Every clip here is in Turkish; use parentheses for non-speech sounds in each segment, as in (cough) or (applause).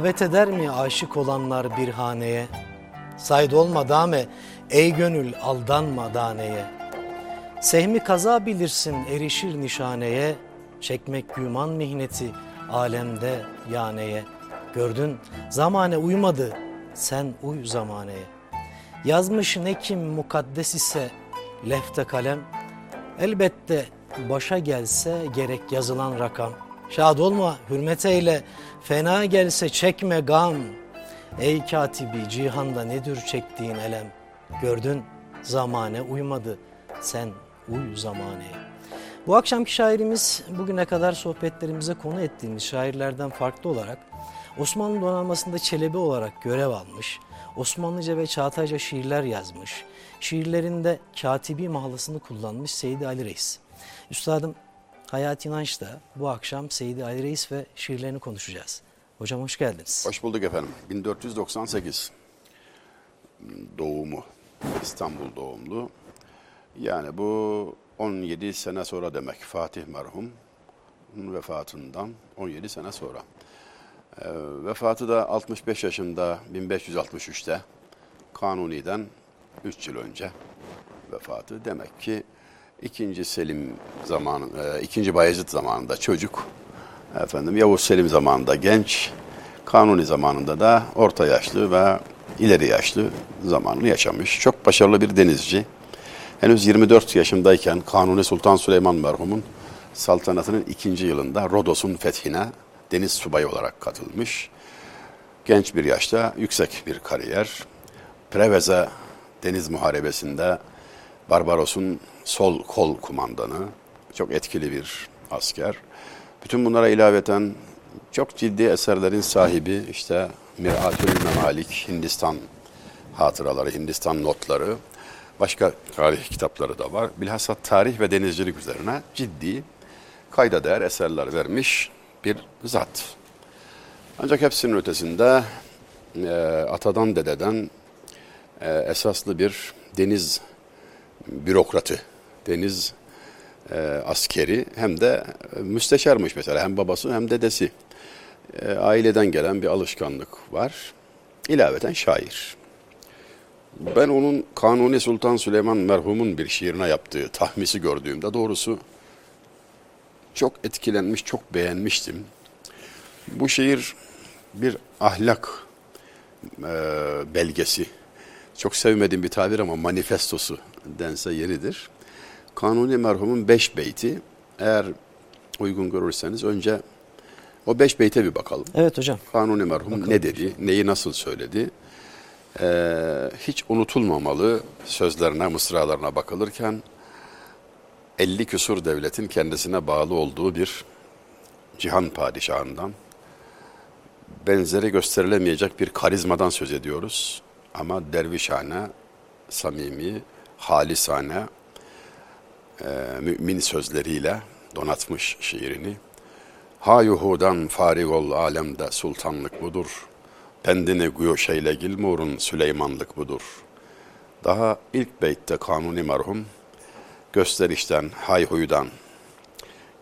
Rağbet eder mi aşık olanlar bir haneye? Sayd olma dame, ey gönül aldanma daneye. Sehmi kaza bilirsin erişir nişaneye, çekmek güman mihneti alemde yaneye. Gördün zamane uymadı, sen uy zamaneye. Yazmış ne kim mukaddes ise lefte kalem, elbette başa gelse gerek yazılan rakam. Şad olma hürmet eyle, fena gelse çekme gam. Ey katibi cihanda nedir çektiğin elem? Gördün zamane uymadı, sen uy zamaneye. Bu akşamki şairimiz bugüne kadar sohbetlerimize konu ettiğimiz şairlerden farklı olarak Osmanlı donanmasında Çelebi olarak görev almış, Osmanlıca ve Çağatayca şiirler yazmış, şiirlerinde katibi mahlasını kullanmış Seydi Ali Reis. Üstadım Hayat İnanç bu akşam Seydi Ali Reis ve şiirlerini konuşacağız. Hocam hoş geldiniz. Hoş bulduk efendim. 1498 doğumu, İstanbul doğumlu. Yani bu 17 sene sonra demek Fatih merhum vefatından 17 sene sonra. E, vefatı da 65 yaşında 1563'te Kanuni'den 3 yıl önce vefatı. Demek ki ikinci Selim zamanı, e, ikinci Bayezid zamanında çocuk, efendim Yavuz Selim zamanında genç, Kanuni zamanında da orta yaşlı ve ileri yaşlı zamanını yaşamış. Çok başarılı bir denizci. Henüz 24 yaşındayken Kanuni Sultan Süleyman merhumun saltanatının ikinci yılında Rodos'un fethine deniz subayı olarak katılmış. Genç bir yaşta yüksek bir kariyer. Preveze deniz muharebesinde Barbaros'un sol kol kumandanı, çok etkili bir asker. Bütün bunlara ilaveten çok ciddi eserlerin sahibi işte Miratül Memalik, Hindistan hatıraları, Hindistan notları, başka tarih kitapları da var. Bilhassa tarih ve denizcilik üzerine ciddi kayda değer eserler vermiş bir zat. Ancak hepsinin ötesinde e, atadan dededen e, esaslı bir deniz bürokratı, deniz e, askeri hem de müsteşarmış mesela hem babası hem dedesi. E, aileden gelen bir alışkanlık var. İlaveten şair. Ben onun Kanuni Sultan Süleyman merhumun bir şiirine yaptığı tahmisi gördüğümde doğrusu çok etkilenmiş, çok beğenmiştim. Bu şiir bir ahlak e, belgesi. Çok sevmediğim bir tabir ama manifestosu dense yeridir. Kanuni merhumun beş beyti. Eğer uygun görürseniz önce o beş beyte bir bakalım. Evet hocam. Kanuni merhum bakalım. ne dedi, neyi nasıl söyledi? Ee, hiç unutulmamalı sözlerine, mısralarına bakılırken 50 küsur devletin kendisine bağlı olduğu bir cihan padişahından benzeri gösterilemeyecek bir karizmadan söz ediyoruz. Ama dervişhane, samimi, halisane, e, mümin sözleriyle donatmış şiirini. Ha yuhudan farig ol alemde sultanlık budur. Pendini guyuşeyle gilmurun Süleymanlık budur. Daha ilk beytte Kanuni merhum gösterişten, hayhuydan,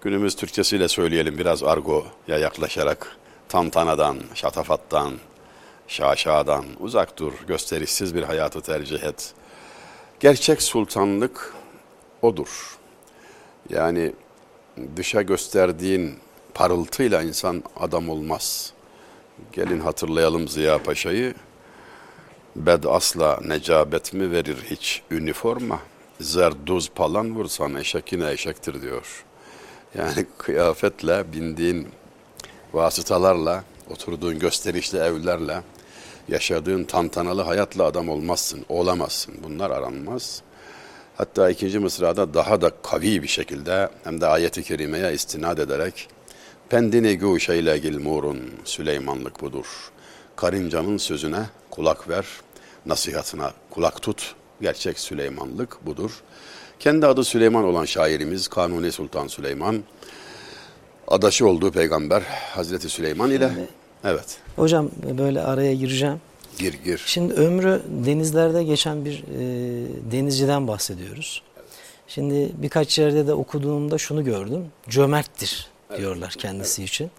günümüz Türkçesiyle söyleyelim biraz argoya yaklaşarak, tantanadan, şatafattan, şaşadan uzak dur, gösterişsiz bir hayatı tercih et. Gerçek sultanlık odur. Yani dışa gösterdiğin parıltıyla insan adam olmaz. Gelin hatırlayalım Ziya Paşa'yı. Bed asla necabet mi verir hiç üniforma? Zerduz palan vursan eşek yine eşektir diyor. Yani (laughs) kıyafetle, bindiğin vasıtalarla, oturduğun gösterişli evlerle, yaşadığın tantanalı hayatla adam olmazsın, olamazsın. Bunlar aranmaz. Hatta ikinci mısrada daha da kavi bir şekilde hem de ayeti kerimeye istinad ederek Pendini guşeyle gilmurun Süleymanlık budur. Karıncanın sözüne kulak ver, nasihatına kulak tut. Gerçek Süleymanlık budur. Kendi adı Süleyman olan şairimiz Kanuni Sultan Süleyman, adaşı olduğu peygamber Hazreti Süleyman ile Şimdi, evet. Hocam böyle araya gireceğim. Gir gir. Şimdi ömrü denizlerde geçen bir e, denizciden bahsediyoruz. Şimdi birkaç yerde de okuduğumda şunu gördüm. Cömerttir diyorlar kendisi için.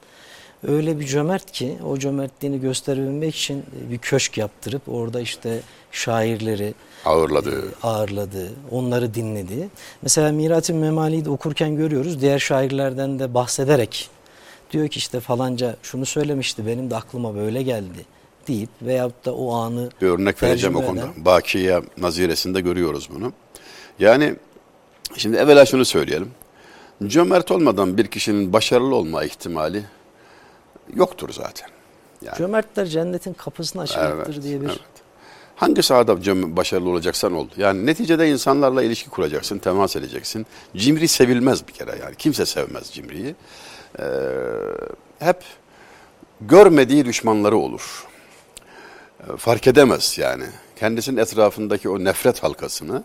Öyle bir cömert ki o cömertliğini gösterebilmek için bir köşk yaptırıp orada işte şairleri Ağırladı. ağırladı, onları dinledi. Mesela Mirat-ı Memali'yi de okurken görüyoruz. Diğer şairlerden de bahsederek diyor ki işte falanca şunu söylemişti benim de aklıma böyle geldi deyip veyahut da o anı Bir örnek vereceğim o konuda. eden- Bakiye naziresinde görüyoruz bunu. Yani şimdi evvela şunu söyleyelim. Cömert olmadan bir kişinin başarılı olma ihtimali yoktur zaten. Yani Cömertler cennetin kapısını açacaktır diye bir evet. Hangi sahada başarılı olacaksan ol. Yani neticede insanlarla ilişki kuracaksın, temas edeceksin. Cimri sevilmez bir kere yani. Kimse sevmez cimriyi. Ee, hep görmediği düşmanları olur. Ee, fark edemez yani. Kendisinin etrafındaki o nefret halkasını,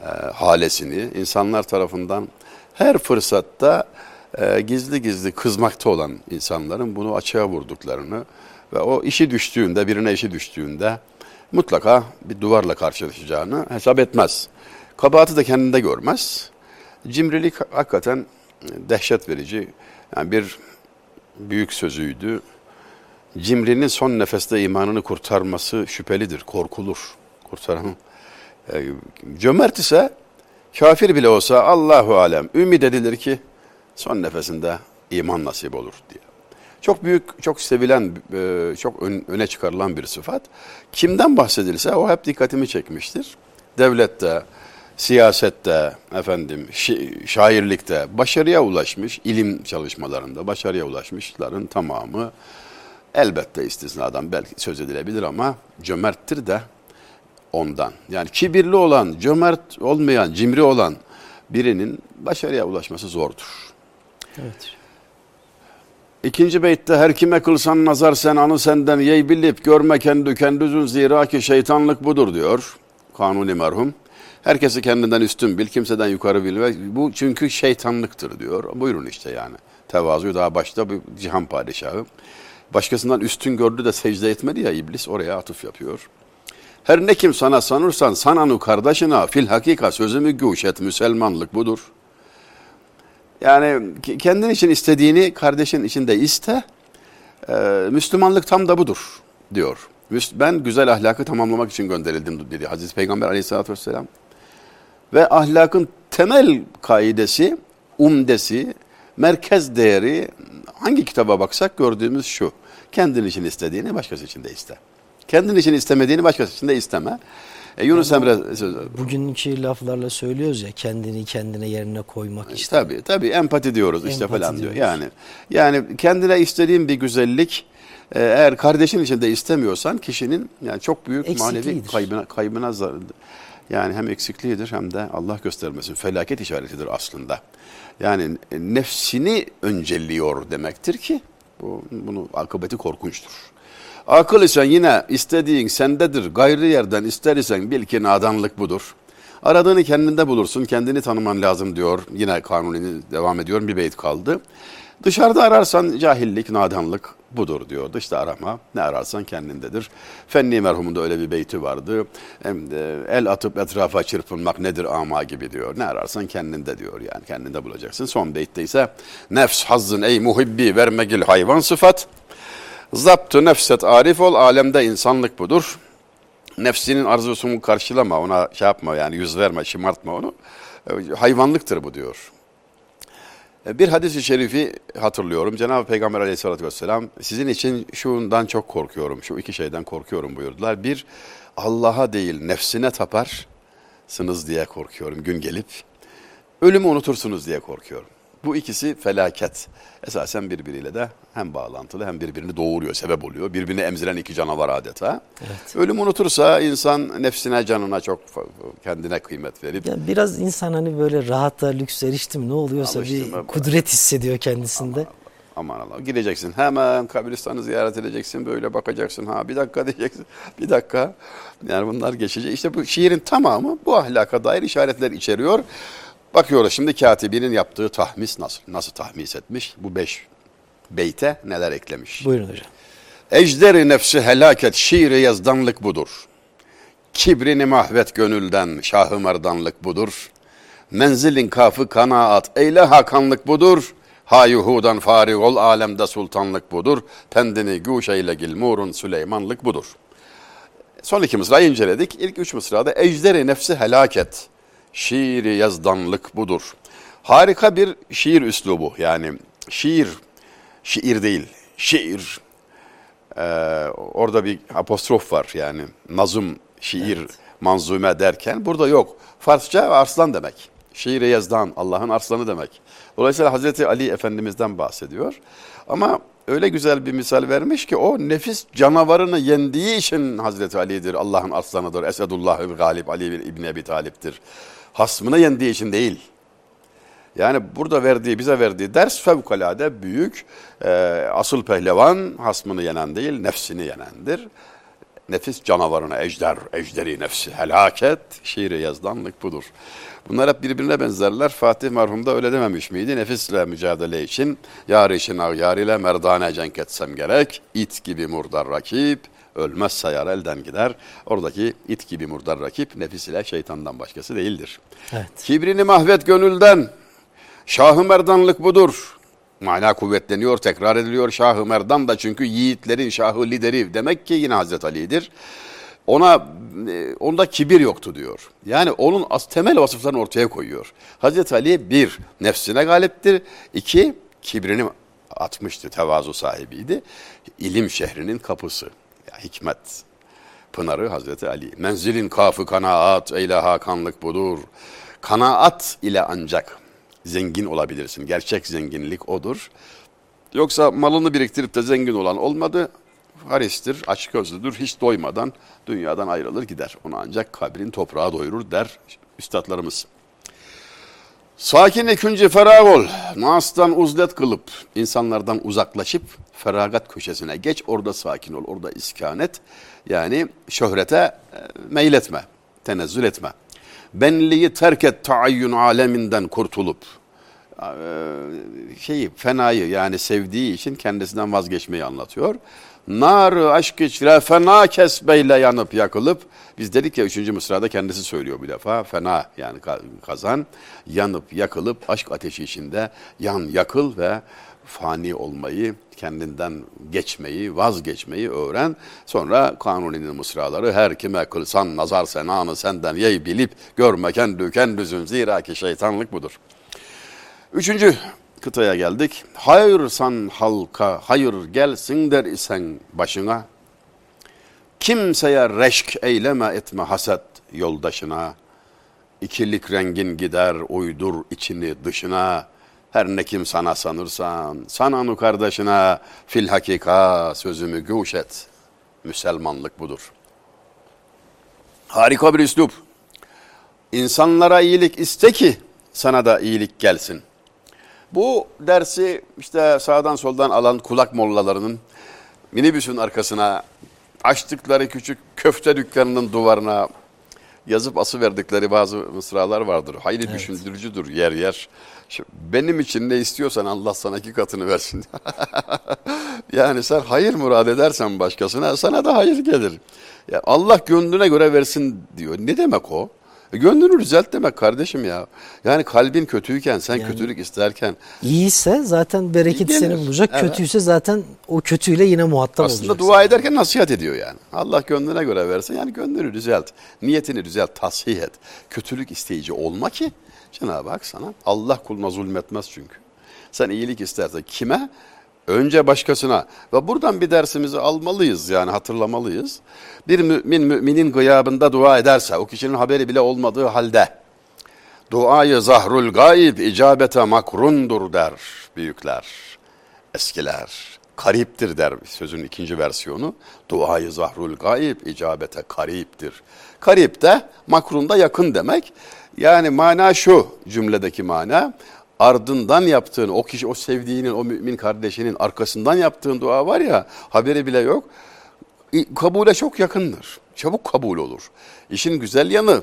e, halesini insanlar tarafından her fırsatta e, gizli gizli kızmakta olan insanların bunu açığa vurduklarını ve o işi düştüğünde, birine işi düştüğünde mutlaka bir duvarla karşılaşacağını hesap etmez. Kabahati de kendinde görmez. Cimrilik hakikaten dehşet verici. Yani bir büyük sözüydü. Cimrinin son nefeste imanını kurtarması şüphelidir, korkulur. Kurtaramam. E, cömert ise kafir bile olsa Allahu alem ümit edilir ki son nefesinde iman nasip olur diye. Çok büyük, çok sevilen, e, çok ön- öne çıkarılan bir sıfat. Kimden bahsedilse o hep dikkatimi çekmiştir. Devlette, siyasette, efendim, şairlikte başarıya ulaşmış, ilim çalışmalarında başarıya ulaşmışların tamamı elbette istisnadan belki söz edilebilir ama cömerttir de ondan. Yani kibirli olan, cömert olmayan, cimri olan birinin başarıya ulaşması zordur. Evet. İkinci beytte her kime kılsan nazar sen anı senden yey bilip görme kendi kendüzün zira ki şeytanlık budur diyor Kanuni merhum. Herkesi kendinden üstün bil, kimseden yukarı bilme. Bu çünkü şeytanlıktır diyor. Buyurun işte yani. Tevazu daha başta bir cihan padişahı. Başkasından üstün gördü de secde etmedi ya iblis oraya atıf yapıyor. Her ne kim sana sanırsan sananu kardeşine fil hakika sözümü güç et Müselmanlık budur. Yani kendin için istediğini kardeşin için de iste. Ee, Müslümanlık tam da budur diyor. Ben güzel ahlakı tamamlamak için gönderildim dedi Hazreti Peygamber aleyhissalatü vesselam. Ve ahlakın temel kaidesi, umdesi, merkez değeri hangi kitaba baksak gördüğümüz şu. Kendin için istediğini başkası için de iste. Kendin için istemediğini başkası için de isteme. E, Yunus Emre sözü. Bugünkü laflarla söylüyoruz ya kendini kendine yerine koymak işte. Tabii tabii empati diyoruz işte Empati falan diyor. diyoruz. Yani yani kendine istediğin bir güzellik e, eğer kardeşin için de istemiyorsan kişinin yani çok büyük manevi kaybına kaybına zar- yani hem eksikliğidir hem de Allah göstermesin felaket işaretidir aslında. Yani nefsini öncelliyor demektir ki bu bunu akıbeti korkunçtur. Akıl isen yine istediğin sendedir. Gayrı yerden ister isen bil ki nadanlık budur. Aradığını kendinde bulursun. Kendini tanıman lazım diyor. Yine kanuni devam ediyor. Bir beyt kaldı. Dışarıda ararsan cahillik, nadanlık budur diyor. Dışta arama. Ne ararsan kendindedir. Fenni merhumunda öyle bir beyti vardı. Hem de el atıp etrafa çırpınmak nedir ama gibi diyor. Ne ararsan kendinde diyor yani. Kendinde bulacaksın. Son beytte ise nefs hazzın ey muhibbi vermegil hayvan sıfat. Zaptı nefset arif ol, alemde insanlık budur. Nefsinin arzusunu karşılama, ona şey yapma yani yüz verme, şımartma onu. Hayvanlıktır bu diyor. E, Bir hadis-i şerifi hatırlıyorum. Cenab-ı Peygamber aleyhissalatü vesselam sizin için şundan çok korkuyorum, şu iki şeyden korkuyorum buyurdular. Bir, Allah'a değil nefsine taparsınız diye korkuyorum gün gelip. Ölümü unutursunuz diye korkuyorum. Bu ikisi felaket. Esasen birbiriyle de hem bağlantılı hem birbirini doğuruyor, sebep oluyor. Birbirini emziren iki canavar adeta. Evet. Ölüm unutursa insan nefsine, canına çok kendine kıymet verip Yani biraz insan hani böyle rahata, lüks erişti mi ne oluyorsa Alıştım bir kudret hissediyor kendisinde. aman Allah gideceksin hemen kabristanı ziyaret edeceksin böyle bakacaksın ha bir dakika (laughs) diyeceksin bir dakika yani bunlar geçecek işte bu şiirin tamamı bu ahlaka dair işaretler içeriyor bakıyoruz şimdi katibinin yaptığı tahmis nasıl nasıl tahmis etmiş bu beş beyte neler eklemiş Buyurun hocam. Ejderi nefsi helaket şiiri yazdanlık budur. Kibrini mahvet gönülden şahı merdanlık budur. Menzilin kafı kanaat eyle hakanlık budur. Hayuhudan farig ol alemde sultanlık budur. Pendini güş eyle gilmurun Süleymanlık budur. Son iki mısrayı inceledik. İlk üç mısrada ejderi nefsi helak et. Şiiri yazdanlık budur. Harika bir şiir üslubu yani şiir, şiir değil, şiir. Ee, orada bir apostrof var yani nazım, şiir, evet. manzume derken burada yok. Farsça arslan demek. Şiir yazdan, Allah'ın arslanı demek. Dolayısıyla Hazreti Ali Efendimiz'den bahsediyor. Ama öyle güzel bir misal vermiş ki o nefis canavarını yendiği için Hazreti Ali'dir, Allah'ın aslanıdır. Esedullah Galip Ali İbni Ebi Talip'tir. Hasmını yendiği için değil. Yani burada verdiği, bize verdiği ders fevkalade büyük. Ee, asıl pehlivan hasmını yenen değil, nefsini yenendir. Nefis canavarına ejder, ejderi nefsi helaket, şiiri yazdanlık budur. Bunlar hep birbirine benzerler. Fatih merhum da öyle dememiş miydi? Nefisle mücadele için yar için yar ile merdane cenk etsem gerek. İt gibi murdar rakip, ölmez sayar elden gider. Oradaki it gibi murdar rakip nefis ile şeytandan başkası değildir. Evet. Kibrini mahvet gönülden, Şahı merdanlık budur. Mana kuvvetleniyor, tekrar ediliyor. Şahı merdan da çünkü yiğitlerin şahı lideri demek ki yine Hazreti Ali'dir. Ona e, onda kibir yoktu diyor. Yani onun az temel vasıflarını ortaya koyuyor. Hazreti Ali bir nefsine galiptir. iki kibrini atmıştı, tevazu sahibiydi. İlim şehrinin kapısı. Hikmet pınarı Hazreti Ali. Menzilin kafı kanaat, eyle hakanlık budur. Kanaat ile ancak zengin olabilirsin. Gerçek zenginlik odur. Yoksa malını biriktirip de zengin olan olmadı. Haristir, açık gözlüdür, hiç doymadan dünyadan ayrılır gider. Onu ancak kabrin toprağa doyurur der üstadlarımız. Sakin ikinci ferag ol. Nas'tan uzlet kılıp, insanlardan uzaklaşıp feragat köşesine geç. Orada sakin ol, orada iskanet. Yani şöhrete e, meyletme, tenezzül etme benliği terk et taayyün aleminden kurtulup e, şeyi fenayı yani sevdiği için kendisinden vazgeçmeyi anlatıyor. Nar aşk içre fena kesbeyle yanıp yakılıp biz dedik ya üçüncü mısrada kendisi söylüyor bir defa fena yani kazan yanıp yakılıp aşk ateşi içinde yan yakıl ve fani olmayı, kendinden geçmeyi, vazgeçmeyi öğren. Sonra Kanuni'nin mısraları her kime kılsan nazar senanı senden yey bilip görme kendi kendüzün zira ki şeytanlık budur. Üçüncü kıtaya geldik. Hayır san halka, hayır gelsin der isen başına. Kimseye reşk eyleme etme haset yoldaşına. İkilik rengin gider uydur içini dışına.'' Her ne kim sana sanırsan, sananı kardeşine fil hakika sözümü güç et. Müselmanlık budur. Harika bir üslup. İnsanlara iyilik iste ki sana da iyilik gelsin. Bu dersi işte sağdan soldan alan kulak mollalarının minibüsün arkasına açtıkları küçük köfte dükkanının duvarına yazıp ası verdikleri bazı mısralar vardır. Hayli evet. düşündürücüdür yer yer. benim için ne istiyorsan Allah sana iki katını versin. (laughs) yani sen hayır murad edersen başkasına sana da hayır gelir. Ya Allah gönlüne göre versin diyor. Ne demek o? E gönlünü düzelt demek kardeşim ya. Yani kalbin kötüyken sen yani, kötülük isterken. İyiyse zaten bereket gelir. seni bulacak. Evet. Kötüyse zaten o kötüyle yine muhatap olacak. Aslında dua ederken nasihat ediyor yani. Allah gönlüne göre versin. Yani gönlünü düzelt. Niyetini düzelt. Tasih et. Kötülük isteyici olma ki Cenab-ı Hak sana Allah kuluna zulmetmez çünkü. Sen iyilik istersen kime? Önce başkasına ve buradan bir dersimizi almalıyız yani hatırlamalıyız. Bir mümin müminin gıyabında dua ederse o kişinin haberi bile olmadığı halde duayı zahrul gayb icabete makrundur der büyükler, eskiler. Kariptir der sözün ikinci versiyonu. Duayı zahrul gayb icabete kariptir. Karip de makrunda yakın demek. Yani mana şu cümledeki mana ardından yaptığın, o kişi, o sevdiğinin, o mümin kardeşinin arkasından yaptığın dua var ya, haberi bile yok. Kabule çok yakındır. Çabuk kabul olur. İşin güzel yanı,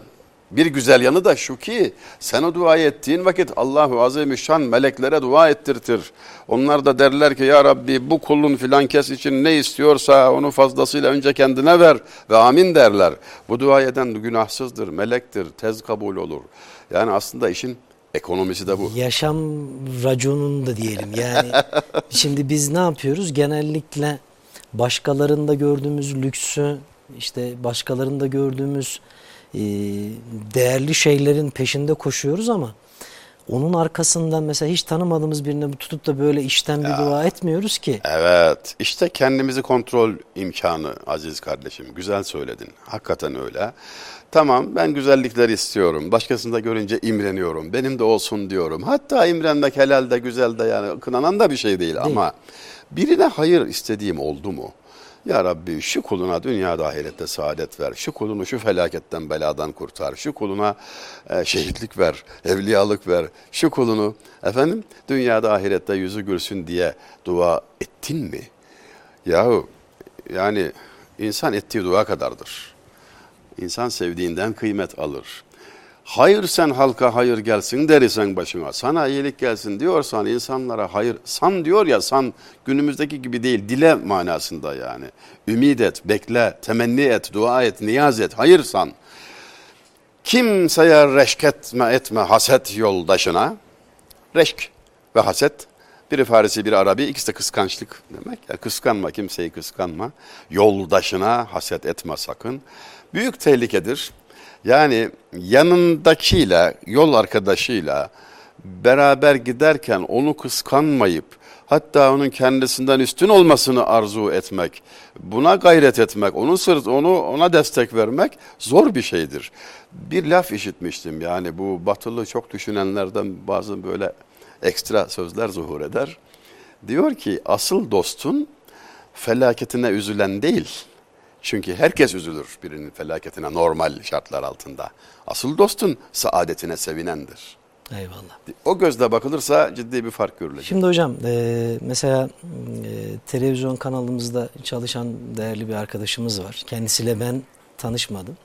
bir güzel yanı da şu ki sen o dua ettiğin vakit Allahu Azimüşşan meleklere dua ettirtir. Onlar da derler ki ya Rabbi bu kulun filan kes için ne istiyorsa onu fazlasıyla önce kendine ver ve amin derler. Bu dua eden günahsızdır, melektir, tez kabul olur. Yani aslında işin Ekonomisi de bu. Yaşam raconunda diyelim. Yani (laughs) şimdi biz ne yapıyoruz? Genellikle başkalarında gördüğümüz lüksü, işte başkalarında gördüğümüz e, değerli şeylerin peşinde koşuyoruz ama onun arkasından mesela hiç tanımadığımız birine tutup da böyle işten bir dua etmiyoruz ki. Evet, işte kendimizi kontrol imkanı aziz kardeşim. Güzel söyledin. Hakikaten öyle. Tamam ben güzellikler istiyorum. Başkasında görünce imreniyorum. Benim de olsun diyorum. Hatta imrenmek helal de güzel de yani kınanan da bir şey değil, ama birine hayır istediğim oldu mu? Ya Rabbi şu kuluna dünyada ahirette saadet ver. Şu kulunu şu felaketten beladan kurtar. Şu kuluna e, şehitlik ver, evliyalık ver. Şu kulunu efendim dünyada ahirette yüzü gülsün diye dua ettin mi? Yahu yani insan ettiği dua kadardır. İnsan sevdiğinden kıymet alır. Hayır sen halka hayır gelsin derisen başına. Sana iyilik gelsin diyorsan insanlara hayır san diyor ya san günümüzdeki gibi değil dile manasında yani. Ümid et, bekle, temenni et, dua et, niyaz et, hayır san. Kimseye reşk etme etme haset yoldaşına. Reşk ve haset biri Farisi biri Arabi ikisi de kıskançlık demek. Yani kıskanma kimseyi kıskanma. Yoldaşına haset etme sakın. Büyük tehlikedir. Yani yanındakiyle, yol arkadaşıyla beraber giderken onu kıskanmayıp hatta onun kendisinden üstün olmasını arzu etmek, buna gayret etmek, onun sırt onu ona destek vermek zor bir şeydir. Bir laf işitmiştim yani bu batılı çok düşünenlerden bazı böyle ekstra sözler zuhur eder. Diyor ki asıl dostun felaketine üzülen değil, çünkü herkes üzülür birinin felaketine normal şartlar altında. Asıl dostun saadetine sevinendir. Eyvallah. O gözle bakılırsa ciddi bir fark görülecek. Şimdi hocam e, mesela e, televizyon kanalımızda çalışan değerli bir arkadaşımız var. Kendisiyle ben tanışmadım.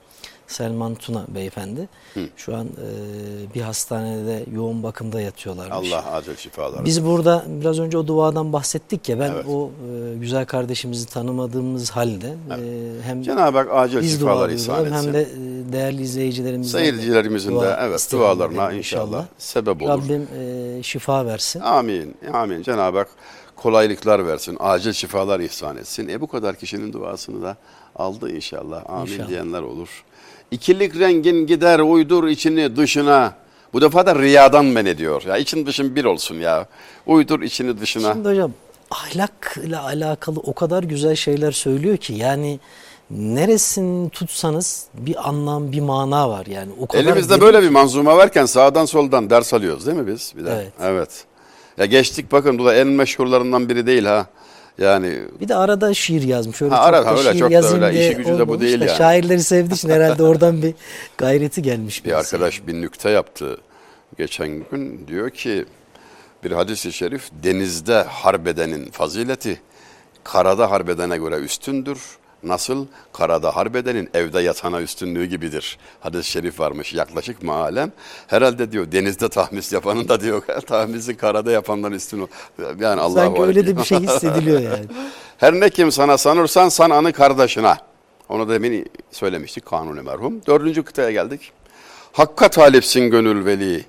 Selman Tuna beyefendi. Hı. Şu an e, bir hastanede yoğun bakımda yatıyorlarmış. Allah acil şifalar. Biz burada biraz önce o duadan bahsettik ya ben Evet. o e, güzel kardeşimizi tanımadığımız halde e, hem Cenab-ı Hak acil biz şifalar ihsan etsin. hem de e, değerli izleyicilerimizden de Seyircilerimizin de dua evet dualarına dedim inşallah, sebep olur. Rabbim e, şifa versin. Amin. Amin. Cenab-ı Hak kolaylıklar versin. Acil şifalar ihsan etsin. E bu kadar kişinin duasını da aldı inşallah. Amin İnşallah. diyenler olur. İkilik rengin gider uydur içini dışına. Bu defa da riyadan men ediyor. Ya için dışın bir olsun ya. Uydur içini dışına. Şimdi hocam ahlakla alakalı o kadar güzel şeyler söylüyor ki yani neresini tutsanız bir anlam bir mana var yani o kadar Elimizde derin- böyle bir manzuma varken sağdan soldan ders alıyoruz değil mi biz? Bir de? Evet. Evet. Ya geçtik bakın bu da en meşhurlarından biri değil ha. Yani bir de arada şiir yazmış. Öyle Ha, çok arada da öyle, şiir çok da yazayım öyle. diye İşi gücü de bu değil da yani. Şairleri sevdiği için herhalde (laughs) oradan bir gayreti gelmiş. Bir arkadaş bir nükte yaptı geçen gün. Diyor ki bir hadis-i şerif denizde harbedenin fazileti karada harbedene göre üstündür. Nasıl? Karada harbedenin evde yatana üstünlüğü gibidir. Hadis-i şerif varmış yaklaşık malen. Herhalde diyor denizde tahmis yapanın da diyor (laughs) tahmisi karada yapandan üstün. Yani Allah Sanki öyle de bir şey hissediliyor yani. (laughs) Her ne kim sana sanırsan san anı kardeşine. Onu da demin söylemiştik kanuni merhum. Dördüncü kıtaya geldik. Hakka talipsin gönül veli.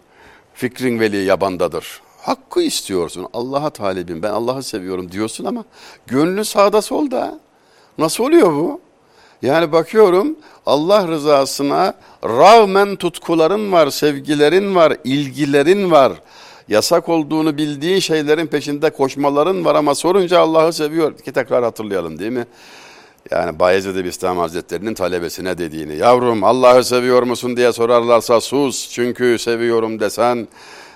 Fikrin veli yabandadır. Hakkı istiyorsun. Allah'a talibim ben Allah'ı seviyorum diyorsun ama gönlün sağda solda. Nasıl oluyor bu? Yani bakıyorum Allah rızasına rağmen tutkuların var, sevgilerin var, ilgilerin var. Yasak olduğunu bildiğin şeylerin peşinde koşmaların var ama sorunca Allah'ı seviyor. Ki tekrar hatırlayalım değil mi? Yani Bayezid Bistami Hazretleri'nin talebesine dediğini. Yavrum Allah'ı seviyor musun diye sorarlarsa sus. Çünkü seviyorum desen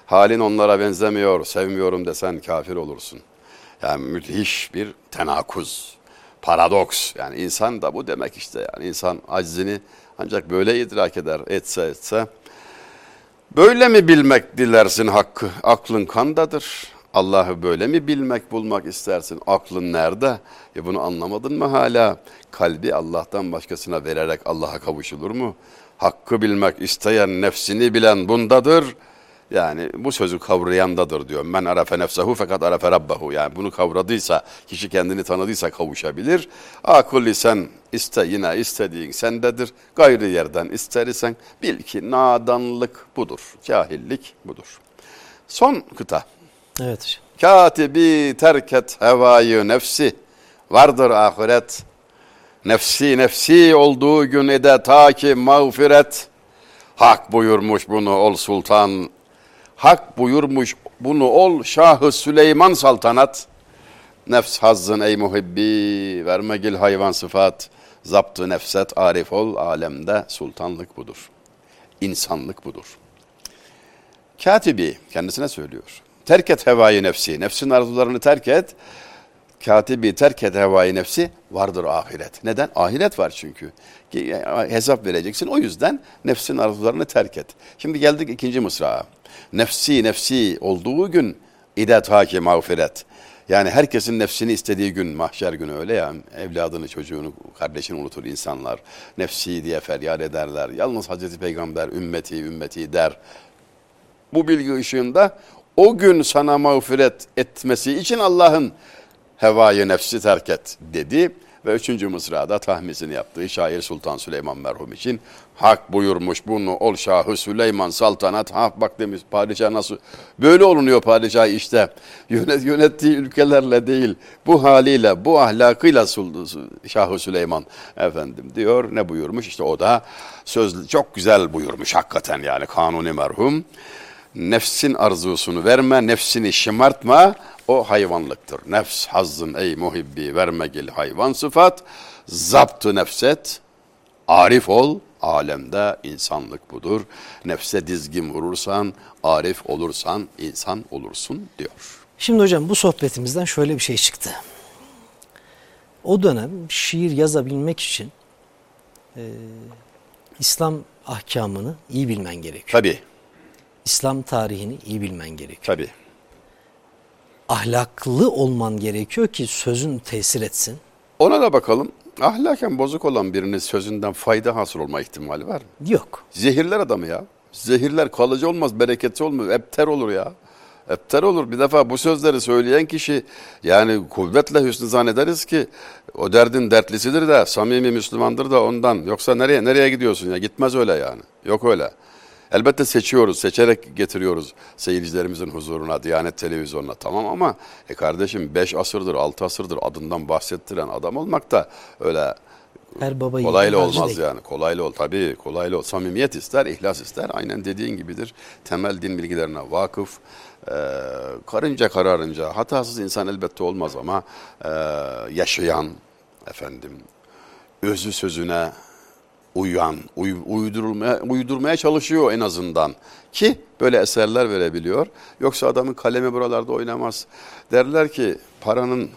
halin onlara benzemiyor. Sevmiyorum desen kafir olursun. Yani müthiş bir tenakuz, paradoks. Yani insan da bu demek işte. Yani insan aczini ancak böyle idrak eder, etse etse. Böyle mi bilmek dilersin hakkı? Aklın kandadır. Allah'ı böyle mi bilmek, bulmak istersin? Aklın nerede? E bunu anlamadın mı hala? Kalbi Allah'tan başkasına vererek Allah'a kavuşulur mu? Hakkı bilmek isteyen nefsini bilen bundadır. Yani bu sözü kavrayandadır diyor. Men arafe nefsehu fakat arafe rabbehu. Yani bunu kavradıysa, kişi kendini tanıdıysa kavuşabilir. Akulli sen iste yine istediğin sendedir. Gayrı yerden istersen bil ki nadanlık budur. Cahillik budur. Son kıta. Evet hocam. Katibi terket hevayı nefsi vardır ahiret. Nefsi nefsi olduğu gün ede ta ki mağfiret. Hak buyurmuş bunu ol sultan. Hak buyurmuş bunu ol Şahı Süleyman saltanat. Nefs hazzın ey muhibbi verme gil hayvan sıfat. Zaptı nefset arif ol alemde sultanlık budur. İnsanlık budur. Katibi kendisine söylüyor. Terk et hevayı nefsi. Nefsin arzularını terk et. Katibi terk et hevayı nefsi vardır ahiret. Neden? Ahiret var çünkü. Ki- Hesap vereceksin. O yüzden nefsin arzularını terk et. Şimdi geldik ikinci mısrağa. Nefsi nefsi olduğu gün idet haki mağfiret. Yani herkesin nefsini istediği gün mahşer günü öyle ya evladını çocuğunu kardeşini unutur insanlar. Nefsi diye feryat ederler. Yalnız Hazreti Peygamber ümmeti ümmeti der bu bilgi ışığında o gün sana mağfiret etmesi için Allah'ın hevayı nefsi terk et dedi. Ve üçüncü mısrada tahmisini yaptığı şair Sultan Süleyman merhum için hak buyurmuş bunu ol Şahı Süleyman saltanat. Ha bak demiş padişah nasıl böyle olunuyor padişah işte. Yönet, yönettiği ülkelerle değil bu haliyle bu ahlakıyla Şahı Süleyman efendim diyor. Ne buyurmuş? İşte o da söz çok güzel buyurmuş hakikaten yani kanuni merhum. Nefsin arzusunu verme, nefsini şımartma, o hayvanlıktır. Nefs hazzın ey muhibbi verme gel hayvan sıfat, zaptı nefset, arif ol, alemde insanlık budur. Nefse dizgin vurursan, arif olursan insan olursun diyor. Şimdi hocam bu sohbetimizden şöyle bir şey çıktı. O dönem şiir yazabilmek için e, İslam ahkamını iyi bilmen gerekiyor. Tabi, İslam tarihini iyi bilmen gerekiyor. tabi. Ahlaklı olman gerekiyor ki sözün tesir etsin. Ona da bakalım. Ahlaken bozuk olan birinin sözünden fayda hasıl olma ihtimali var mı? Yok. Zehirler adamı ya. Zehirler kalıcı olmaz, bereketli olmaz. Epter olur ya. Epter olur. Bir defa bu sözleri söyleyen kişi yani kuvvetle hüsnü zannederiz ki o derdin dertlisidir de samimi Müslümandır da ondan. Yoksa nereye nereye gidiyorsun ya? Gitmez öyle yani. Yok öyle. Elbette seçiyoruz, seçerek getiriyoruz seyircilerimizin huzuruna, Diyanet Televizyonu'na tamam ama e kardeşim 5 asırdır, 6 asırdır adından bahsettiren adam olmak da öyle Her baba harcı olmaz değil. yani. Kolaylı ol tabii. Kolaylı ol. Samimiyet ister, ihlas ister. Aynen dediğin gibidir. Temel din bilgilerine vakıf. Ee, karınca kararınca hatasız insan elbette olmaz ama e, yaşayan efendim özü sözüne uyan, uy- uydurulmaya, uydurmaya çalışıyor en azından ki böyle eserler verebiliyor. Yoksa adamın kalemi buralarda oynamaz. Derler ki paranın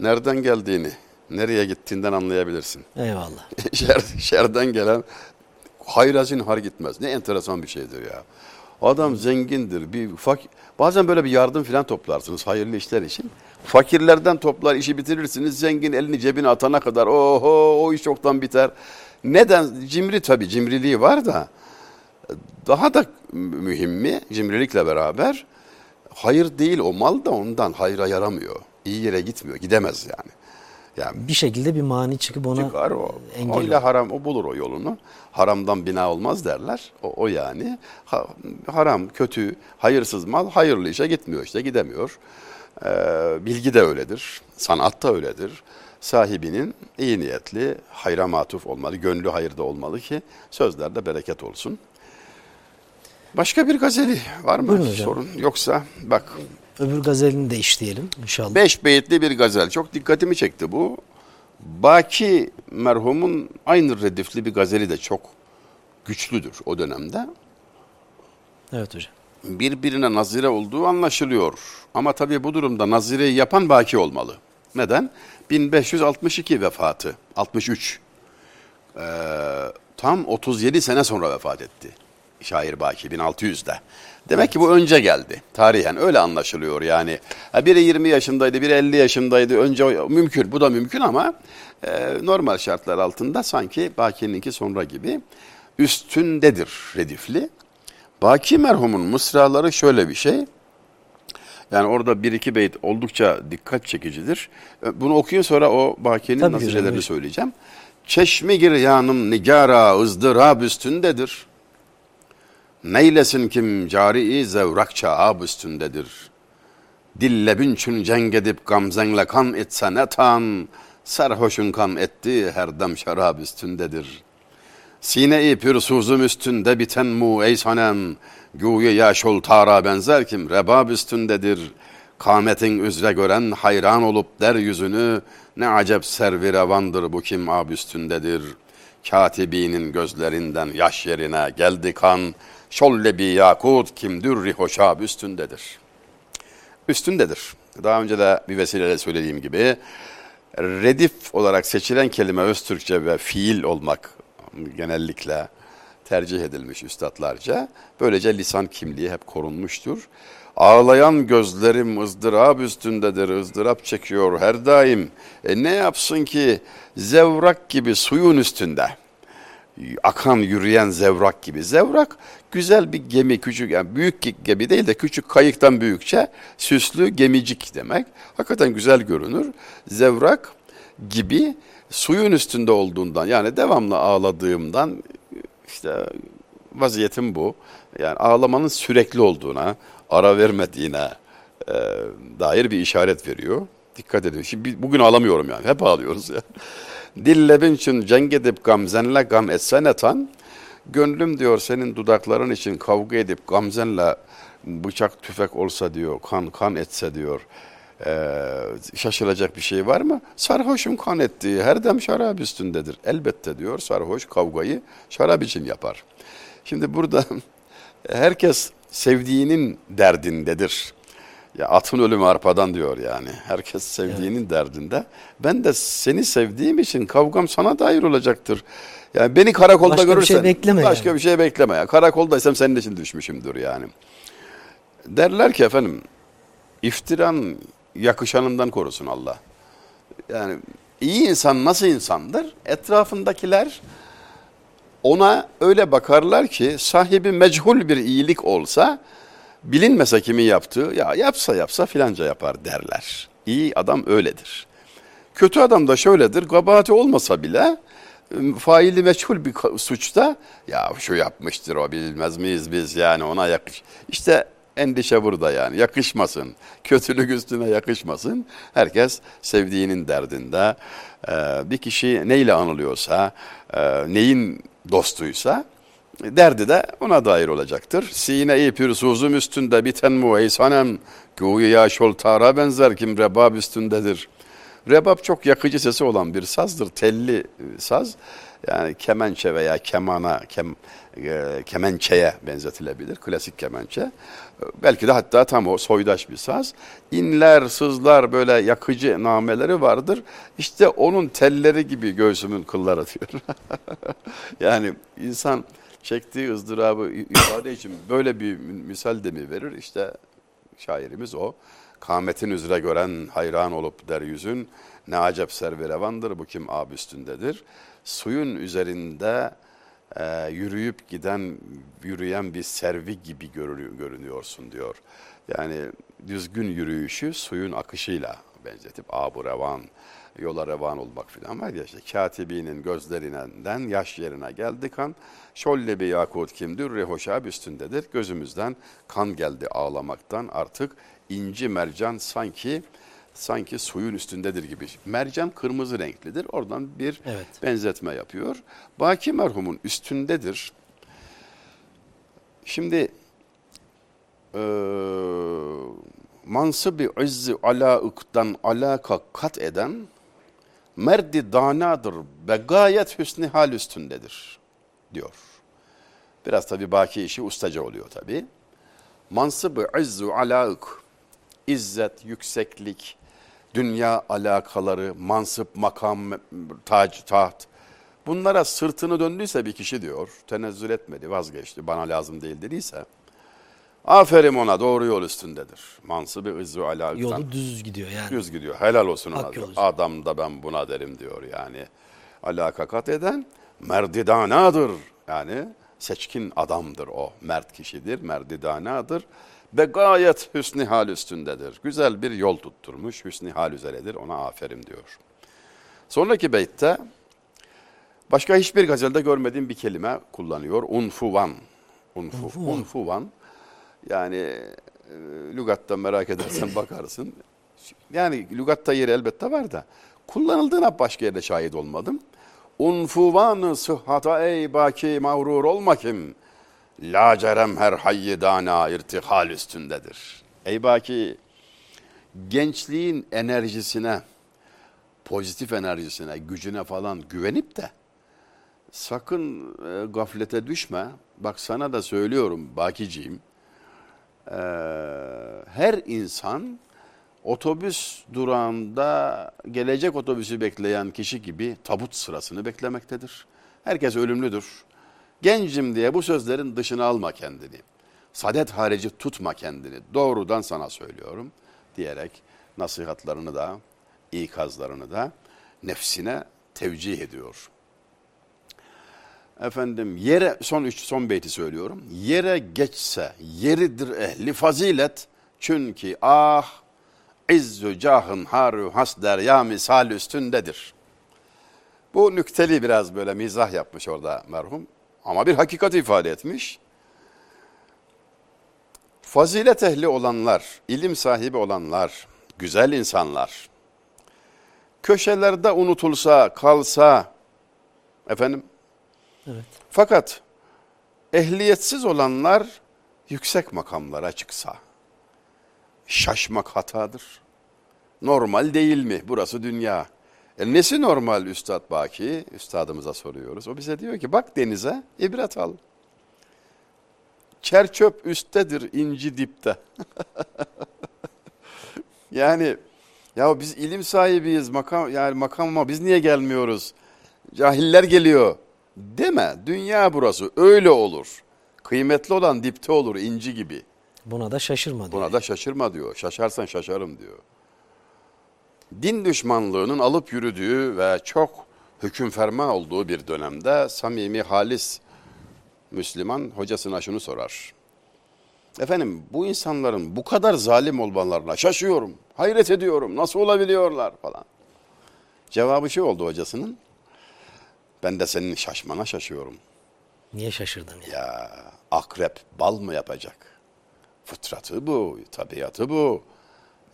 nereden geldiğini, nereye gittiğinden anlayabilirsin. Eyvallah. (laughs) Şer, şerden gelen hayra zinhar gitmez. Ne enteresan bir şeydir ya. Adam zengindir. Bir fak Bazen böyle bir yardım filan toplarsınız hayırlı işler için. Fakirlerden toplar işi bitirirsiniz. Zengin elini cebine atana kadar oho o iş çoktan biter. Neden? Cimri tabii cimriliği var da daha da mühimmi cimrilikle beraber hayır değil o mal da ondan hayra yaramıyor. İyi yere gitmiyor. Gidemez yani. Yani Bir şekilde bir mani çıkıp ona Çıkar o. engel o ile haram o bulur o yolunu. Haramdan bina olmaz derler. O, o yani. Ha- haram, kötü, hayırsız mal hayırlı işe gitmiyor işte gidemiyor. Ee, bilgi de öyledir. Sanat da öyledir. Sahibinin iyi niyetli, hayra matuf olmalı, gönlü hayırda olmalı ki sözlerde bereket olsun. Başka bir gazeli var mı Buyurun hocam. sorun? Yoksa bak Öbür gazelini de işleyelim inşallah. Beş beyitli bir gazel. Çok dikkatimi çekti bu. Baki merhumun aynı redifli bir gazeli de çok güçlüdür o dönemde. Evet hocam. Birbirine nazire olduğu anlaşılıyor. Ama tabii bu durumda nazireyi yapan Baki olmalı. Neden? 1562 vefatı. 63. Ee, tam 37 sene sonra vefat etti. Şair Baki 1600'de. Demek ki bu önce geldi. Tarihen öyle anlaşılıyor yani. Biri 20 yaşındaydı, biri 50 yaşındaydı. Önce mümkün, bu da mümkün ama e, normal şartlar altında sanki Baki'ninki sonra gibi üstündedir redifli. Baki merhumun mısraları şöyle bir şey. Yani orada bir iki beyt oldukça dikkat çekicidir. E, Bunu okuyun sonra o hocam, nazirelerini söyleyeceğim. Çeşmi giryanım nigara ızdırab üstündedir. Neylesin kim cari zevrakça ab üstündedir. Dille bünçün cenk edip gamzenle kan etse ne tan, sarhoşun kan etti her dem şarab üstündedir. Sine-i pürsuzum üstünde biten mu ey sanem, güye yaş ol tara benzer kim rebab üstündedir. Kametin üzre gören hayran olup der yüzünü, ne acep servi revandır bu kim ab üstündedir. Katibinin gözlerinden yaş yerine geldi kan, şolle bi yakut kim dürri hoşab üstündedir.'' üstündedir. Daha önce de bir vesileyle söylediğim gibi redif olarak seçilen kelime Öztürkçe ve fiil olmak genellikle tercih edilmiş üstadlarca. Böylece lisan kimliği hep korunmuştur. Ağlayan gözlerim ızdırap üstündedir, ızdırap çekiyor her daim. E ne yapsın ki zevrak gibi suyun üstünde akan yürüyen zevrak gibi. Zevrak güzel bir gemi küçük yani büyük gemi değil de küçük kayıktan büyükçe süslü gemicik demek. Hakikaten güzel görünür. Zevrak gibi suyun üstünde olduğundan yani devamlı ağladığımdan işte vaziyetim bu. Yani ağlamanın sürekli olduğuna, ara vermediğine e, dair bir işaret veriyor. Dikkat edin. Şimdi bugün ağlamıyorum yani. Hep ağlıyoruz ya. Dillebin için cenk edip gamzenle gam etsene tan. Gönlüm diyor senin dudakların için kavga edip gamzenle bıçak tüfek olsa diyor, kan kan etse diyor. Ee, şaşılacak bir şey var mı? Sarhoşum kan ettiği her dem şarap üstündedir. Elbette diyor sarhoş kavgayı şarap için yapar. Şimdi burada (laughs) herkes sevdiğinin derdindedir. Ya atın ölümü arpadan diyor yani. Herkes sevdiğinin derdinde. Ben de seni sevdiğim için kavgam sana dair olacaktır. Yani beni karakolda Başka bir görürsen şey bekleme başka yani. bir şey bekleme ya. Karakoldaysam senin için düşmüşümdür yani. Derler ki efendim iftiran yakışanından korusun Allah. Yani iyi insan nasıl insandır? Etrafındakiler ona öyle bakarlar ki sahibi mechul bir iyilik olsa bilinmese kimin yaptığı ya yapsa yapsa filanca yapar derler. İyi adam öyledir. Kötü adam da şöyledir. Kabahati olmasa bile ıı, faili meçhul bir suçta ya şu yapmıştır o bilmez miyiz biz yani ona yakış. İşte endişe burada yani yakışmasın. Kötülük üstüne yakışmasın. Herkes sevdiğinin derdinde. Ee, bir kişi neyle anılıyorsa, e, neyin dostuysa derdi de ona dair olacaktır. Sine-i pürsuzum üstünde biten mu ey sanem, güya şol tara benzer kim rebab üstündedir. Rebab çok yakıcı sesi olan bir sazdır, telli saz. Yani kemençe veya kemana, kem, e, kemençeye benzetilebilir, klasik kemençe. E, Belki de hatta tam o soydaş bir saz. İnler, sızlar böyle yakıcı nameleri vardır. İşte onun telleri gibi göğsümün kılları diyor. (laughs) yani insan çektiği ızdırabı ifade için böyle bir misal de mi verir? İşte şairimiz o. Kametin üzere gören hayran olup deryüzün ne acep servi revandır bu kim ab üstündedir. Suyun üzerinde e, yürüyüp giden yürüyen bir servi gibi görünü- görünüyorsun diyor. Yani düzgün yürüyüşü suyun akışıyla benzetip abu revan, yola revan olmak filan var ya işte katibinin gözlerinden yaş yerine geldi kan. Şolle bir yakut kimdir rehoşab üstündedir. Gözümüzden kan geldi ağlamaktan artık inci mercan sanki sanki suyun üstündedir gibi. Mercan kırmızı renklidir. Oradan bir Evet. benzetme yapıyor. Baki merhumun üstündedir. Şimdi eee mansıbı izzi alaıktan alaka kat eden merdi danadır ve gayet hüsnü hal üstündedir diyor. Biraz tabi baki işi ustaca oluyor tabi. Mansıbı izzu alaık, izzet, yükseklik, dünya alakaları, mansıp, makam, tac, taht. Bunlara sırtını döndüyse bir kişi diyor, tenezzül etmedi, vazgeçti, bana lazım değil dediyse, aferin ona doğru yol üstündedir. Mansıbı izzu alaıktan. Yolu düz gidiyor yani. Düz gidiyor. Helal olsun ona. Hak diyor. Adam da ben buna derim diyor yani. Alaka kat eden merdidanadır. Yani seçkin adamdır o. Mert kişidir, merdidanadır ve gayet hüsnü hal üstündedir. Güzel bir yol tutturmuş, hüsnü hal üzeredir. Ona aferin diyor. Sonraki beytte başka hiçbir gazelde görmediğim bir kelime kullanıyor. Unfuvan. Unfu, Unfuvan. unfuvan. Yani e, lügatta merak edersen bakarsın. Yani lügatta yeri elbette var da kullanıldığına başka yerde şahit olmadım. Unfuvanı sıhhata ey baki mağrur olma kim. La cerem her hayyi dana irtihal üstündedir. Ey baki gençliğin enerjisine, pozitif enerjisine, gücüne falan güvenip de sakın e, gaflete düşme. Bak sana da söylüyorum bakiciğim. Ee, her insan otobüs durağında gelecek otobüsü bekleyen kişi gibi tabut sırasını beklemektedir. Herkes ölümlüdür. Gencim diye bu sözlerin dışına alma kendini. Sadet harici tutma kendini. Doğrudan sana söylüyorum diyerek nasihatlarını da, ikazlarını da nefsine tevcih ediyor. Efendim yere son üç son beyti söylüyorum. Yere geçse yeridir ehli fazilet. Çünkü ah izzü cahın haru has derya misal üstündedir. Bu nükteli biraz böyle mizah yapmış orada merhum. Ama bir hakikat ifade etmiş. Fazilet ehli olanlar, ilim sahibi olanlar, güzel insanlar, köşelerde unutulsa, kalsa, efendim Evet. fakat ehliyetsiz olanlar yüksek makamlara çıksa şaşmak hatadır. Normal değil mi? Burası dünya. E nesi normal Üstad Baki? Üstadımıza soruyoruz. O bize diyor ki bak denize ibret al. Çerçöp üsttedir, inci dipte. (laughs) yani ya biz ilim sahibiyiz, makam yani makama biz niye gelmiyoruz? Cahiller geliyor. Deme. Dünya burası. Öyle olur. Kıymetli olan dipte olur inci gibi. Buna da şaşırma diyor. Buna da şaşırma diyor. Şaşarsan şaşarım diyor. Din düşmanlığının alıp yürüdüğü ve çok hüküm ferman olduğu bir dönemde samimi halis Müslüman hocasına şunu sorar. Efendim bu insanların bu kadar zalim olmalarına şaşıyorum, hayret ediyorum, nasıl olabiliyorlar falan. Cevabı şu oldu hocasının. Ben de senin şaşmana şaşıyorum. Niye şaşırdın ya? Ya akrep bal mı yapacak? Fıtratı bu, tabiatı bu.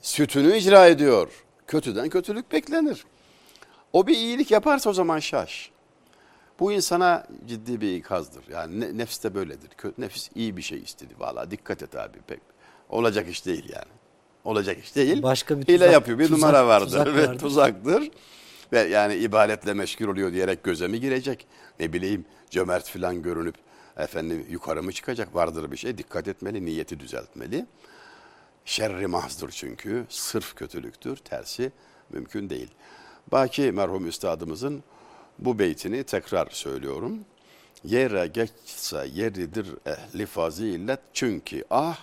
Sütünü icra ediyor. Kötüden kötülük beklenir. O bir iyilik yaparsa o zaman şaş. Bu insana ciddi bir ikazdır. Yani ne, nefs de böyledir. Nefis iyi bir şey istedi. Valla dikkat et abi pek. Olacak iş değil yani. Olacak iş değil. Başka bir Hile tuzak- yapıyor. Bir tuzak- numara vardır. tuzak (laughs) vardır. tuzaktır. Ve yani ibadetle meşgul oluyor diyerek göze mi girecek? Ne bileyim cömert falan görünüp efendim yukarı mı çıkacak? Vardır bir şey. Dikkat etmeli, niyeti düzeltmeli. Şerri mahzdur çünkü. Sırf kötülüktür. Tersi mümkün değil. Baki merhum üstadımızın bu beytini tekrar söylüyorum. Yere geçse yeridir ehli fazilet çünkü ah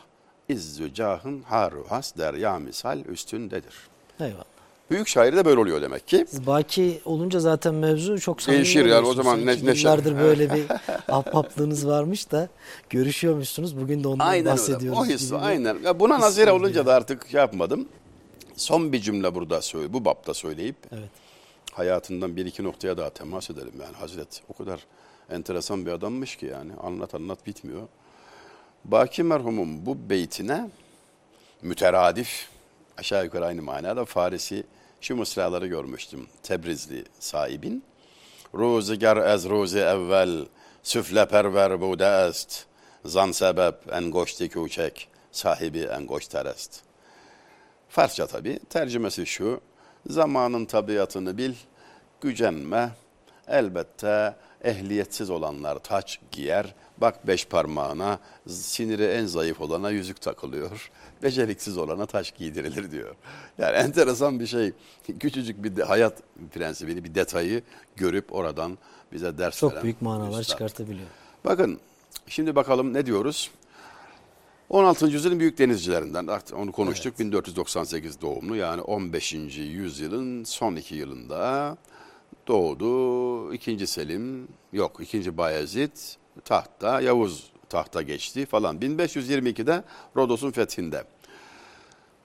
izzü cahın haru has derya misal üstündedir. Eyvallah. Büyük şair de böyle oluyor demek ki. Baki olunca zaten mevzu çok samimi Değişir yani, o zaman ne- neşe- Yıllardır böyle bir (laughs) ahbaplığınız varmış da görüşüyormuşsunuz. Bugün de ondan Aynen öyle. bahsediyoruz. O gibi his, aynen. Ya buna nazire olunca yani. da artık şey yapmadım. Son bir cümle burada söyle, bu bapta söyleyip Evet. hayatından bir iki noktaya daha temas edelim. Yani Hazret o kadar enteresan bir adammış ki yani anlat anlat bitmiyor. Baki merhumun bu beytine müteradif aşağı yukarı aynı manada Farisi şu mısraları görmüştüm. Tebrizli sahibin. Ruzigar ez ruzi evvel süfle perver bude est. Zan sebep engoşti küçek sahibi engoşterest. Farsça tabi. Tercümesi şu. Zamanın tabiatını bil, gücenme. Elbette ehliyetsiz olanlar taç giyer. Bak beş parmağına, siniri en zayıf olana yüzük takılıyor. Beceriksiz olana taş giydirilir diyor. Yani enteresan bir şey. Küçücük bir de hayat prensibini, bir detayı görüp oradan bize ders Çok veren büyük manalar üstad. çıkartabiliyor. Bakın şimdi bakalım ne diyoruz? 16. yüzyılın büyük denizcilerinden artık onu konuştuk. 1498 doğumlu yani 15. yüzyılın son iki yılında doğdu. İkinci Selim yok ikinci Bayezid tahta Yavuz tahta geçti falan. 1522'de Rodos'un fethinde.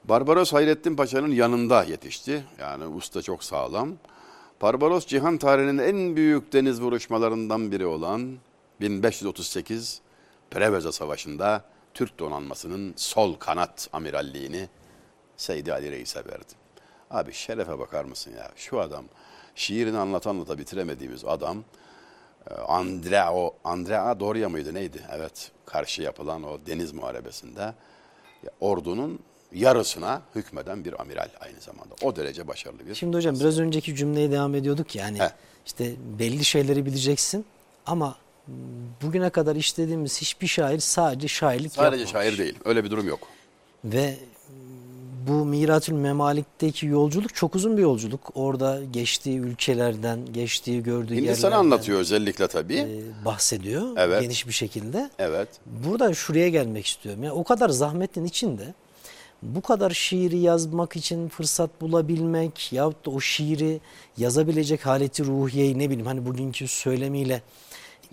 Barbaros Hayrettin Paşa'nın yanında yetişti. Yani usta çok sağlam. Barbaros cihan tarihinin en büyük deniz vuruşmalarından biri olan 1538 Preveza Savaşı'nda Türk donanmasının sol kanat amiralliğini Seydi Ali Reis'e verdi. Abi şerefe bakar mısın ya? Şu adam şiirini anlata anlata bitiremediğimiz adam Andrea o Andrea Doria mıydı neydi? Evet karşı yapılan o deniz muharebesinde ordunun yarısına hükmeden bir amiral aynı zamanda. O derece başarılı bir. Şimdi hocam biraz önceki cümleye devam ediyorduk ya hani He. işte belli şeyleri bileceksin ama bugüne kadar işlediğimiz hiçbir şair sadece şairlik Sadece yapmamış. şair değil. Öyle bir durum yok. Ve bu Miratül Memalik'teki yolculuk çok uzun bir yolculuk. Orada geçtiği ülkelerden, geçtiği gördüğü Hindistan'ı yerlerden anlatıyor özellikle tabii. e, bahsediyor Evet. geniş bir şekilde. evet. Burada şuraya gelmek istiyorum. Yani o kadar zahmetin içinde bu kadar şiiri yazmak için fırsat bulabilmek yahut da o şiiri yazabilecek haleti ruhiyeyi ne bileyim hani bugünkü söylemiyle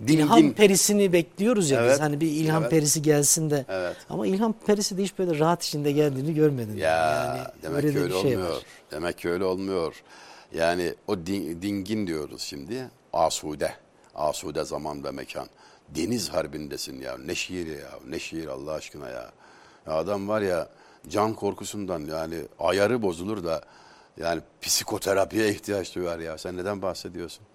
Dingin. ilham perisini bekliyoruz ya Evet. biz hani bir ilham Evet. perisi gelsin de Evet. ama ilham perisi de hiç böyle rahat içinde geldiğini görmedim. Ya yani demek öyle ki öyle şey olmuyor. var. Demek ki öyle olmuyor. Yani o din- dingin diyoruz şimdi. Asude. Asude zaman ve mekan. Deniz harbindesin ya. Ne şiir ya. Ne şiir Allah aşkına ya. ya adam var ya can korkusundan yani ayarı bozulur da yani psikoterapiye ihtiyaç duyar ya. Sen neden bahsediyorsun?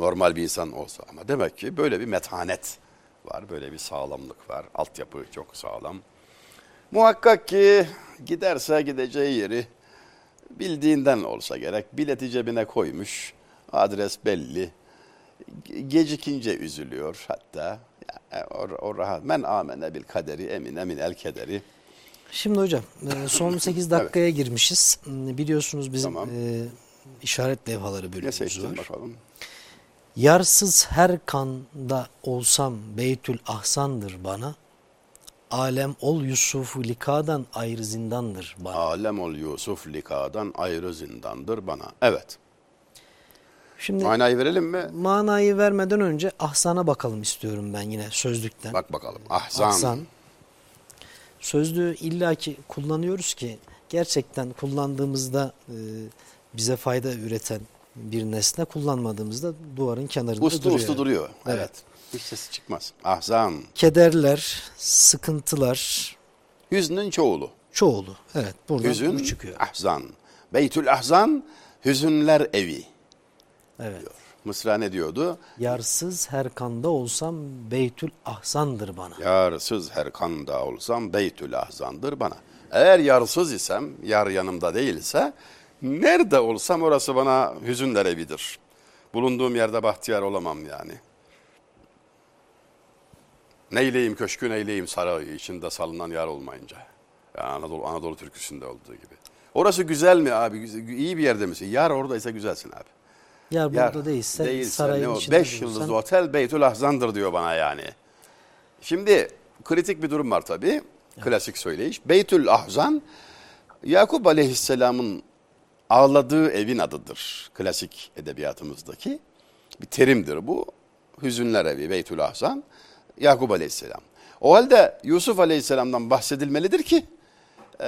Normal bir insan olsa ama demek ki böyle bir metanet var. Böyle bir sağlamlık var. Altyapı çok sağlam. Muhakkak ki giderse gideceği yeri bildiğinden olsa gerek. Bileti cebine koymuş. Adres belli. Ge- Gecikince üzülüyor hatta. Ya, o, o rahat. Men amene bil kaderi emin emin el kederi. Şimdi hocam e, son (laughs) 8 dakikaya girmişiz. Hmm, Biliyorsunuz bizim Tamam. e, işaret levhaları Ne bölümümüz seçtin var. bakalım. Yarsız her kanda olsam Beytül Ahsan'dır bana. Alem ol Yusufu likadan ayrı zindandır bana. Alem ol Yusuf likadan ayrı zindandır bana. Evet. Şimdi Manayı verelim mi? manayı vermeden önce Ahsan'a bakalım istiyorum ben yine sözlükten. Bak bakalım. Ahzan. Ahsan. Sözlüğü illaki kullanıyoruz ki gerçekten kullandığımızda e, bize fayda üreten bir nesne kullanmadığımızda duvarın kenarında Uslu duruyor. uslu duruyor. Evet. Evet. Hiç sesi çıkmaz. Ahzan. Kederler, sıkıntılar, Hüznün çoğulu. çoğulu. Evet buradan Hüzün, bu çıkıyor. ahzan. Beytül ahzan, hüzünler evi. Evet. Mısra ne diyordu? Yarsız her kanda olsam Beytül Ahsan'dır bana. Yarsız her kanda olsam beytül ahzandır bana. Eğer yarsız isem, yar yanımda değilse, nerede olsam orası bana hüzünler evidir. Bulunduğum yerde bahtiyar olamam yani. Neyleyim köşkü neyleyim sarayı içinde salınan yar olmayınca. Ya Anadolu, Anadolu türküsünde olduğu gibi. Orası güzel mi abi? İyi bir yerde misin? Yar oradaysa güzelsin abi. Yar Yar burada değilse, değilse sarayın içinde Beş yıldızlı otel Beytül Ahzan'dır diyor bana yani. Şimdi kritik bir durum var tabii. Klasik söyleyiş. Beytül Ahzan Yakup Aleyhisselam'ın ağladığı evin adıdır. Klasik edebiyatımızdaki bir terimdir bu. Hüzünler evi Beytül Ahzan Yakup Aleyhisselam. O halde Yusuf Aleyhisselam'dan bahsedilmelidir ki e,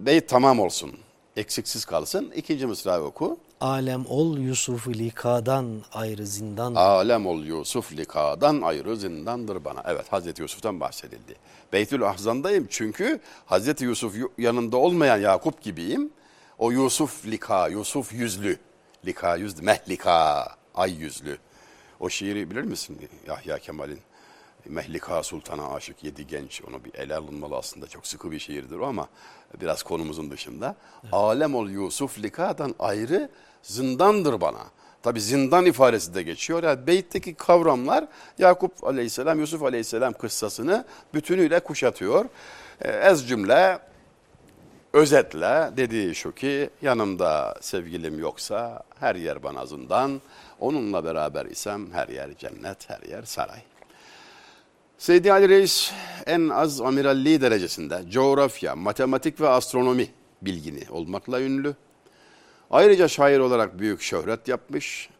beyt tamam olsun. Eksiksiz kalsın. İkinci mısra oku. Alem ol Yusufu likadan ayrı zindan. Alem ol Yusuf likadan ayrı zindandır bana. Evet Hazreti Yusuf'tan bahsedildi. Beytül Ahzan'dayım çünkü Hazreti Yusuf yu- yanında olmayan Yakup gibiyim. O Yusuf lika, Yusuf yüzlü. Lika yüzlü, mehlika, ay yüzlü. O şiiri bilir misin Yahya Kemal'in? Mehlika Sultan'a aşık yedi genç. Onu bir ele alınmalı aslında. Çok sıkı bir şiirdir o ama biraz konumuzun dışında. Alem ol Yusuf likadan ayrı zindandır bana. Tabi zindan ifadesi de geçiyor. Yani beytteki kavramlar Yakup Aleyhisselam, Yusuf Aleyhisselam kıssasını bütünüyle kuşatıyor. Ee, Ez cümle özetle dediği şu ki yanımda sevgilim yoksa her yer bana zindan. Onunla beraber isem her yer cennet, her yer saray. Seydi Ali Reis en az amiralliği derecesinde coğrafya, matematik ve astronomi bilgini olmakla ünlü. Ayrıca şair olarak büyük şöhret yapmış.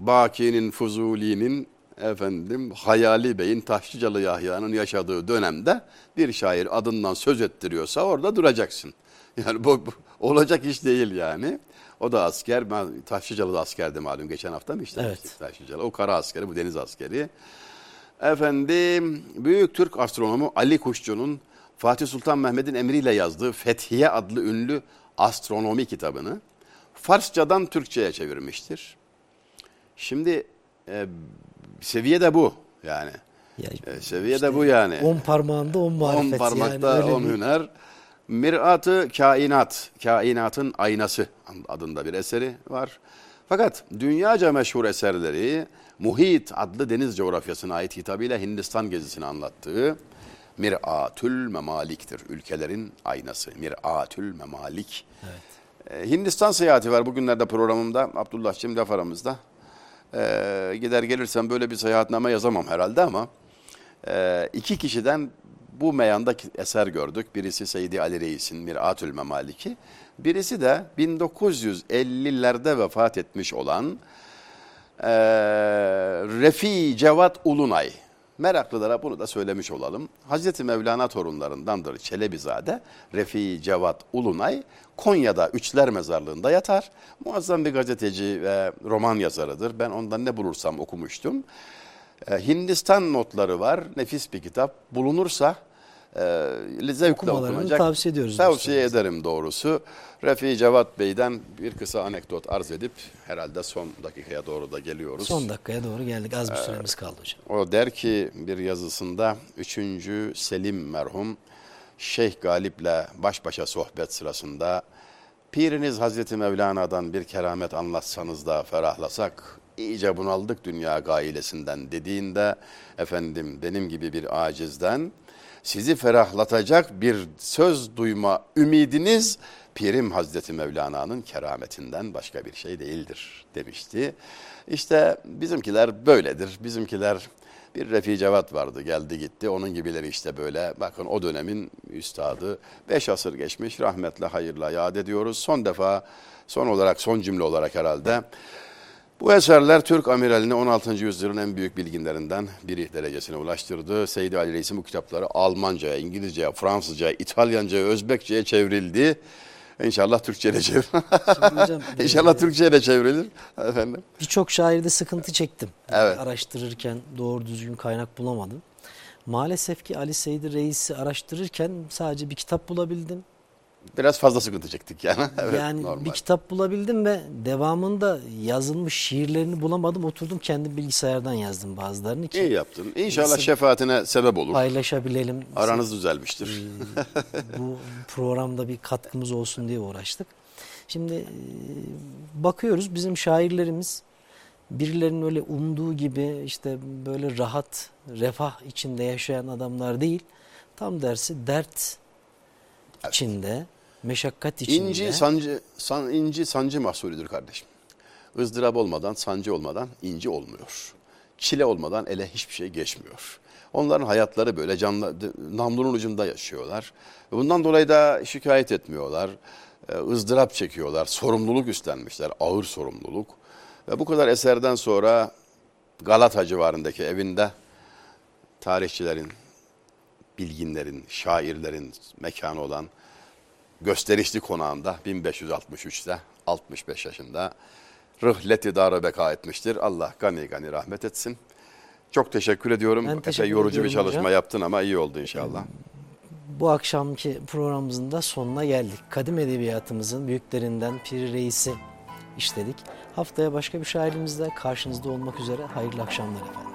Baki'nin, Fuzuli'nin efendim Hayali Bey'in Taşlıcalı Yahya'nın yaşadığı dönemde bir şair adından söz ettiriyorsa orada duracaksın. (laughs) Yani bu, bu olacak iş değil yani. O da asker. Ben Taşlıcalı'da askerdi malum geçen hafta mı işte Evet. Taşlıcalı. O kara askeri, bu deniz askeri. Efendim büyük Türk astronomu Ali Kuşçu'nun Fatih Sultan Mehmet'in emriyle yazdığı Fethiye adlı ünlü astronomi kitabını Farsçadan Türkçe'ye çevirmiştir. Şimdi e, seviye de bu yani. Ya, E, seviye de bu yani. On parmağında on marifet. On parmakta yani on bir- hüner. Mirat-ı Kainat, Kainatın Aynası adında bir eseri var. Fakat dünyaca meşhur eserleri Muhit adlı deniz coğrafyasına ait hitabıyla Hindistan gezisini anlattığı Mir'atül Memalik'tir. Ülkelerin aynası. Mir'atül Memalik. Ee, Hindistan seyahati var bugünlerde programımda. Abdullah'cığım laf aramızda. Ee, gider gelirsem böyle bir seyahatname yazamam herhalde ama e, iki kişiden bu meyanda eser gördük. Birisi Seydi Ali Reis'in Mir'atül Memaliki. Birisi de 1950'lerde vefat etmiş olan e, Refi Cevat Ulunay. Meraklılara bunu da söylemiş olalım. Hazreti Mevlana torunlarındandır Çelebizade. Refi Cevat Ulunay Konya'da Üçler Mezarlığı'nda yatar. Muazzam bir gazeteci ve roman yazarıdır. Ben ondan ne bulursam okumuştum. E, Hindistan notları var. Nefis bir kitap. Bulunursa e, zevkle okunacak. tavsiye ediyoruz Tavsiye ederim doğrusu. Refi Cevat Bey'den bir kısa anekdot arz edip herhalde son dakikaya doğru da geliyoruz. Son dakikaya doğru geldik. Az bir süremiz kaldı hocam. O der ki bir yazısında 3. Selim merhum Şeyh Galip'le baş başa sohbet sırasında Piriniz Hazreti Mevlana'dan bir keramet anlatsanız da ferahlasak iyice bunaldık dünya gailesinden dediğinde efendim benim gibi bir acizden sizi ferahlatacak bir söz duyma ümidiniz Pirim Hazreti Mevlana'nın kerametinden başka bir şey değildir demişti. İşte bizimkiler böyledir. Bizimkiler bir Refi Cevat vardı geldi gitti. Onun gibileri işte böyle bakın o dönemin üstadı. Beş asır geçmiş rahmetle hayırla yad ediyoruz. Son defa son olarak son cümle olarak herhalde. Bu eserler Türk amiralini 16. yüzyılın en büyük bilginlerinden biri derecesine ulaştırdı. Seydi Ali Reis'in bu kitapları Almanca'ya, İngilizce'ye, Fransızca'ya, İtalyanca'ya, Özbekçe'ye çevrildi. İnşallah Türkçe'ye çevrilir. Hocam, (laughs) İnşallah Türkçe'ye de çevrilir efendim. Birçok şairde sıkıntı çektim. Evet. Araştırırken doğru düzgün kaynak bulamadım. Maalesef ki Ali Seydi Reis'i araştırırken sadece bir kitap bulabildim. Biraz fazla sıkıntı çektik yani. (laughs) Evet, yani normal. bir kitap bulabildim ve devamında yazılmış şiirlerini bulamadım. Oturdum kendi bilgisayardan yazdım bazılarını ki İyi yaptın. İnşallah Neyse. şefaatine sebep olur. paylaşabilelim. Aranız düzelmiştir. (laughs) bu programda bir katkımız olsun diye uğraştık. Şimdi e, bakıyoruz bizim şairlerimiz birilerinin öyle umduğu gibi işte böyle rahat, refah içinde yaşayan adamlar değil. Tam dersi dert içinde, meşakkat içinde. İnci sancı, san, inci sancı mahsulüdür kardeşim. ızdırap olmadan, sancı olmadan inci olmuyor. Çile olmadan ele hiçbir şey geçmiyor. Onların hayatları böyle canlı, namlunun ucunda yaşıyorlar. Bundan dolayı da şikayet etmiyorlar. Ee, ızdırap çekiyorlar. Sorumluluk üstlenmişler. Ağır sorumluluk. Ve bu kadar eserden sonra Galata civarındaki evinde tarihçilerin, bilginlerin, şairlerin mekanı olan gösterişli konağında 1563'te 65 yaşında rıhleti darı beka etmiştir. Allah gani gani rahmet etsin. Çok teşekkür ediyorum. Ben Epey teşekkür yorucu bir çalışma hocam. yaptın ama iyi oldu inşallah. Bu akşamki programımızın da sonuna geldik. Kadim edebiyatımızın büyüklerinden Piri Reis'i işledik. Haftaya başka bir şairimizle karşınızda olmak üzere hayırlı akşamlar efendim.